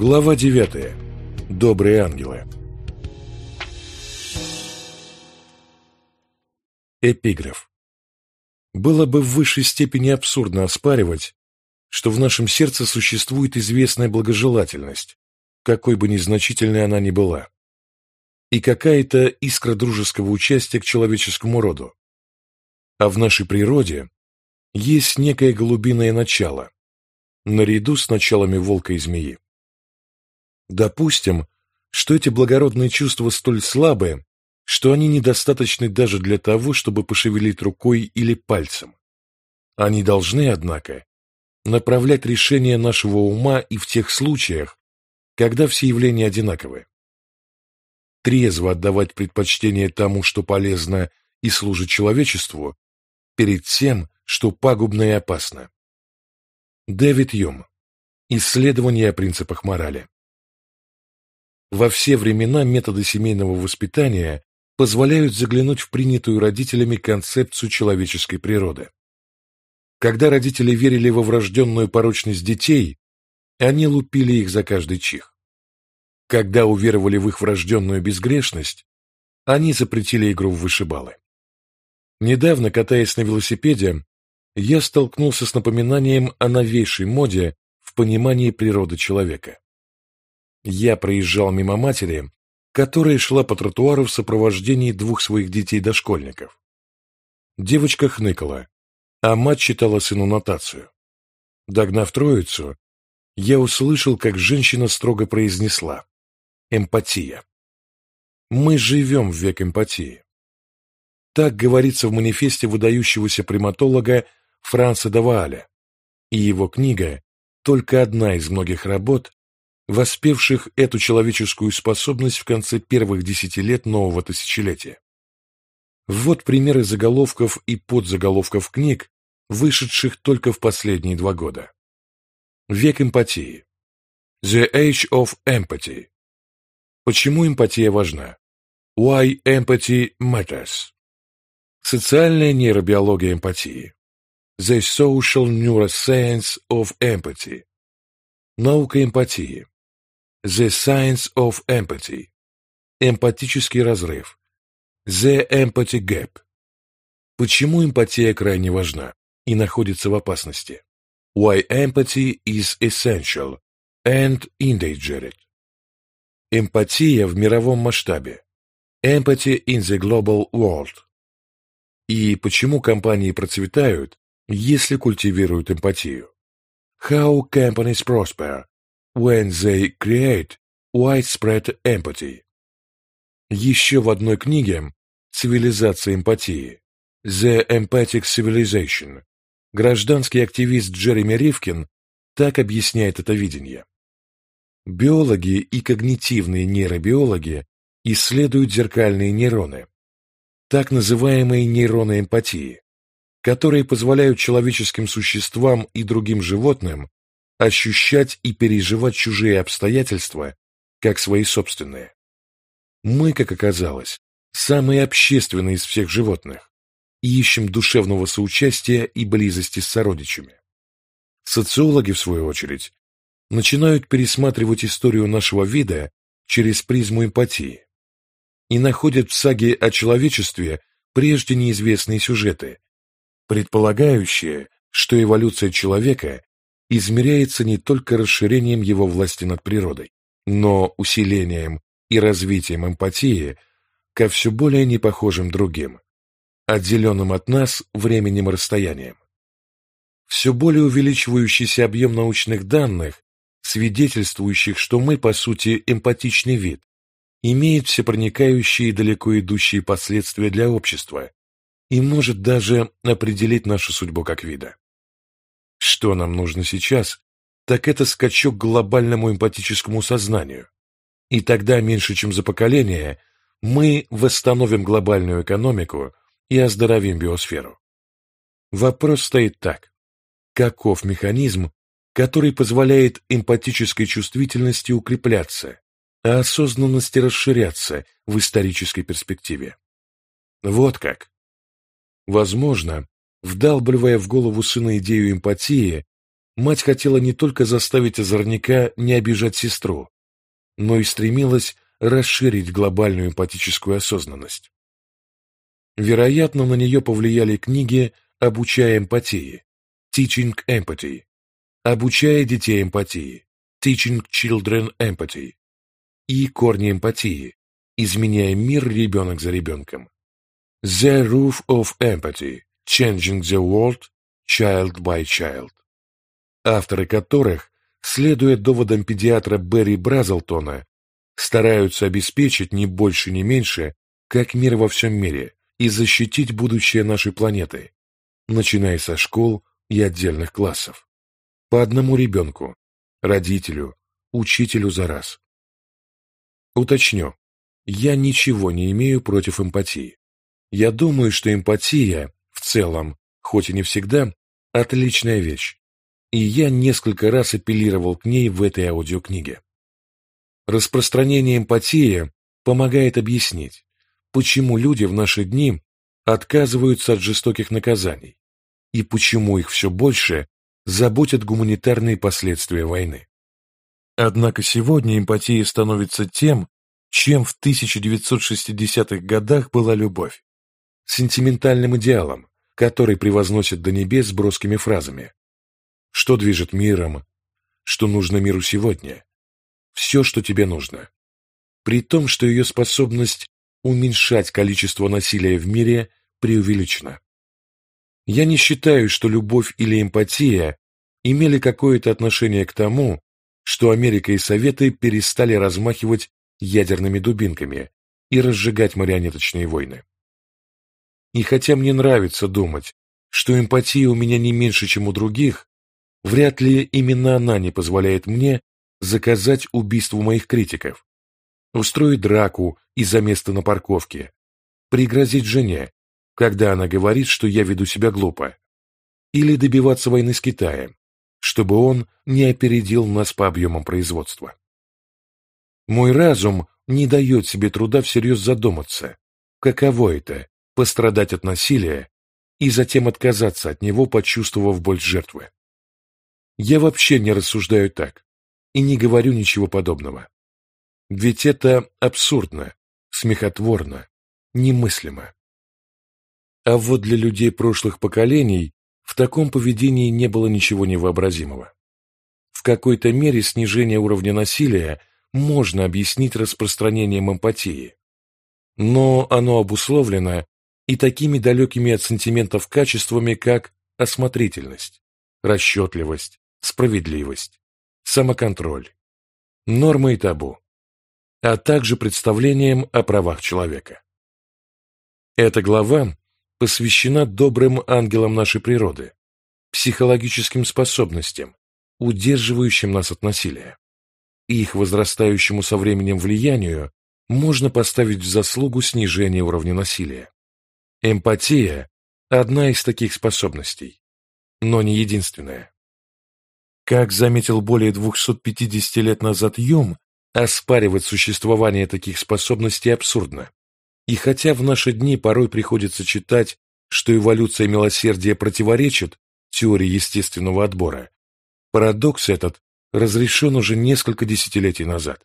Глава 9. Добрые ангелы. Эпиграф. Было бы в высшей степени абсурдно оспаривать, что в нашем сердце существует известная благожелательность, какой бы незначительной она ни была, и какая-то искра дружеского участия к человеческому роду. А в нашей природе есть некое голубиное начало, наряду с началами волка и змеи. Допустим, что эти благородные чувства столь слабые, что они недостаточны даже для того, чтобы пошевелить рукой или пальцем. Они должны, однако, направлять решения нашего ума и в тех случаях, когда все явления одинаковы. Трезво отдавать предпочтение тому, что полезно и служит человечеству, перед тем, что пагубно и опасно. Дэвид Юм. Исследование о принципах морали. Во все времена методы семейного воспитания позволяют заглянуть в принятую родителями концепцию человеческой природы. Когда родители верили во врожденную порочность детей, они лупили их за каждый чих. Когда уверовали в их врожденную безгрешность, они запретили игру в вышибалы. Недавно, катаясь на велосипеде, я столкнулся с напоминанием о новейшей моде в понимании природы человека. Я проезжал мимо матери, которая шла по тротуару в сопровождении двух своих детей-дошкольников. Девочка хныкала, а мать читала сыну нотацию. Догнав троицу, я услышал, как женщина строго произнесла «Эмпатия». Мы живем в век эмпатии. Так говорится в манифесте выдающегося приматолога Франца Давааля, и его книга только одна из многих работ, воспевших эту человеческую способность в конце первых десяти лет нового тысячелетия. Вот примеры заголовков и подзаголовков книг, вышедших только в последние два года. Век эмпатии. The Age of Empathy. Почему эмпатия важна? Why empathy matters. Социальная нейробиология эмпатии. The Social Neuroscience of Empathy. Наука эмпатии. The Science of Empathy. Эмпатический разрыв. The Empathy Gap. Почему эмпатия крайне важна и находится в опасности? Why empathy is essential and endangered. Эмпатия в мировом масштабе. Empathy in the global world. И почему компании процветают, если культивируют эмпатию? How companies prosper when they create widespread empathy. Еще в одной книге «Цивилизация эмпатии» The Empathic Civilization гражданский активист Джереми Ривкин так объясняет это видение. Биологи и когнитивные нейробиологи исследуют зеркальные нейроны, так называемые нейроны эмпатии, которые позволяют человеческим существам и другим животным ощущать и переживать чужие обстоятельства, как свои собственные. Мы, как оказалось, самые общественные из всех животных и ищем душевного соучастия и близости с сородичами. Социологи, в свою очередь, начинают пересматривать историю нашего вида через призму эмпатии и находят в саге о человечестве прежде неизвестные сюжеты, предполагающие, что эволюция человека измеряется не только расширением его власти над природой, но усилением и развитием эмпатии ко все более непохожим другим, отделенным от нас временем и расстоянием. Все более увеличивающийся объем научных данных, свидетельствующих, что мы, по сути, эмпатичный вид, имеет всепроникающие и далеко идущие последствия для общества и может даже определить нашу судьбу как вида. Что нам нужно сейчас, так это скачок к глобальному эмпатическому сознанию. И тогда, меньше чем за поколение, мы восстановим глобальную экономику и оздоровим биосферу. Вопрос стоит так. Каков механизм, который позволяет эмпатической чувствительности укрепляться, а осознанности расширяться в исторической перспективе? Вот как. Возможно, Вдалбливая в голову сына идею эмпатии, мать хотела не только заставить озорника не обижать сестру, но и стремилась расширить глобальную эмпатическую осознанность. Вероятно, на нее повлияли книги «Обучая эмпатии» Teaching Empathy, «Обучая детей эмпатии» Teaching Children Empathy и «Корни эмпатии» «Изменяя мир ребенок за ребенком». The Roof of Empathy Changing the World Child by Child, авторы которых, следуя доводам педиатра Берри Бразелтона, стараются обеспечить не больше, не меньше, как мир во всем мире, и защитить будущее нашей планеты, начиная со школ и отдельных классов. По одному ребенку, родителю, учителю за раз. Уточню, я ничего не имею против эмпатии. Я думаю, что эмпатия, в целом, хоть и не всегда, отличная вещь, и я несколько раз апеллировал к ней в этой аудиокниге. Распространение эмпатии помогает объяснить, почему люди в наши дни отказываются от жестоких наказаний и почему их все больше заботят гуманитарные последствия войны. Однако сегодня эмпатия становится тем, чем в 1960-х годах была любовь. Сентиментальным идеалом, который превозносит до небес броскими фразами. Что движет миром? Что нужно миру сегодня? Все, что тебе нужно. При том, что ее способность уменьшать количество насилия в мире преувеличено. Я не считаю, что любовь или эмпатия имели какое-то отношение к тому, что Америка и Советы перестали размахивать ядерными дубинками и разжигать марионеточные войны. И хотя мне нравится думать, что эмпатия у меня не меньше, чем у других, вряд ли именно она не позволяет мне заказать убийство моих критиков, устроить драку из-за места на парковке, пригрозить жене, когда она говорит, что я веду себя глупо, или добиваться войны с Китаем, чтобы он не опередил нас по объемам производства. Мой разум не дает себе труда всерьез задуматься, каково это – пострадать от насилия и затем отказаться от него, почувствовав боль жертвы. Я вообще не рассуждаю так и не говорю ничего подобного. Ведь это абсурдно, смехотворно, немыслимо. А вот для людей прошлых поколений в таком поведении не было ничего невообразимого. В какой-то мере снижение уровня насилия можно объяснить распространением эмпатии, но оно обусловлено и такими далекими от сантиментов качествами, как осмотрительность, расчетливость, справедливость, самоконтроль, нормы и табу, а также представлением о правах человека. Эта глава посвящена добрым ангелам нашей природы, психологическим способностям, удерживающим нас от насилия. И их возрастающему со временем влиянию можно поставить в заслугу снижения уровня насилия. Эмпатия – одна из таких способностей, но не единственная. Как заметил более 250 лет назад Юм, оспаривать существование таких способностей абсурдно. И хотя в наши дни порой приходится читать, что эволюция милосердия противоречит теории естественного отбора, парадокс этот разрешен уже несколько десятилетий назад.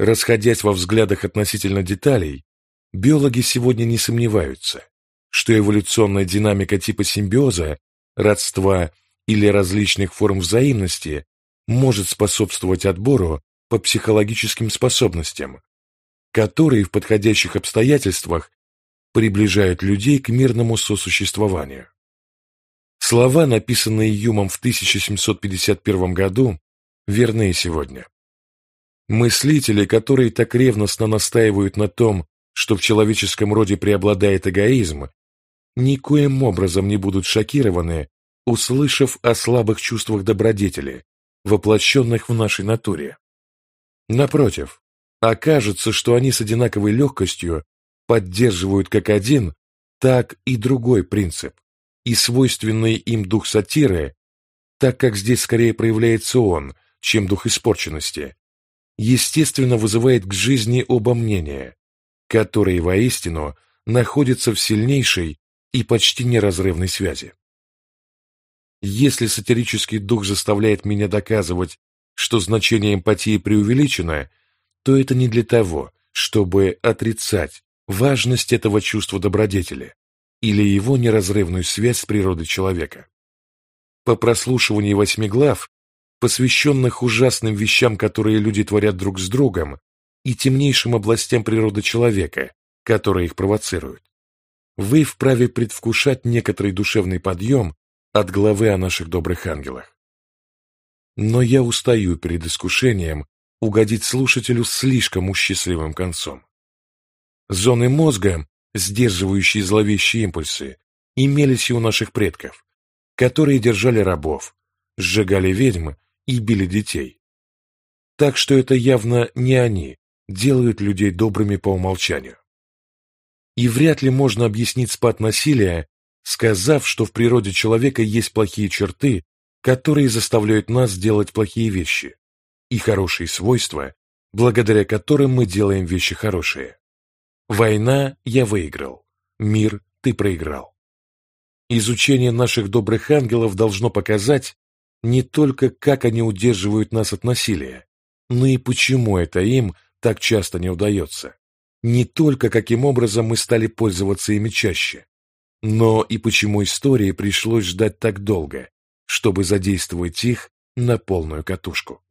Расходясь во взглядах относительно деталей, биологи сегодня не сомневаются, что эволюционная динамика типа симбиоза, родства или различных форм взаимности может способствовать отбору по психологическим способностям, которые в подходящих обстоятельствах приближают людей к мирному сосуществованию. Слова, написанные Юмом в 1751 году, верны и сегодня. Мыслители, которые так ревностно настаивают на том, что в человеческом роде преобладает эгоизм, никоим образом не будут шокированы, услышав о слабых чувствах добродетели, воплощенных в нашей натуре. Напротив, окажется, что они с одинаковой легкостью поддерживают как один, так и другой принцип, и свойственный им дух сатиры, так как здесь скорее проявляется он, чем дух испорченности, естественно вызывает к жизни оба мнения, которые воистину находятся в сильнейшей и почти неразрывной связи. Если сатирический дух заставляет меня доказывать, что значение эмпатии преувеличено, то это не для того, чтобы отрицать важность этого чувства добродетели или его неразрывную связь с природой человека. По прослушивании восьми глав, посвященных ужасным вещам, которые люди творят друг с другом, и темнейшим областям природы человека, которые их провоцируют, вы вправе предвкушать некоторый душевный подъем от главы о наших добрых ангелах. Но я устаю перед искушением угодить слушателю слишком счастливым концом. Зоны мозга, сдерживающие зловещие импульсы, имелись и у наших предков, которые держали рабов, сжигали ведьм и били детей. Так что это явно не они делают людей добрыми по умолчанию. И вряд ли можно объяснить спад насилия, сказав, что в природе человека есть плохие черты, которые заставляют нас делать плохие вещи, и хорошие свойства, благодаря которым мы делаем вещи хорошие. Война я выиграл, мир ты проиграл. Изучение наших добрых ангелов должно показать не только, как они удерживают нас от насилия, но и почему это им так часто не удается. Не только каким образом мы стали пользоваться ими чаще, но и почему истории пришлось ждать так долго, чтобы задействовать их на полную катушку.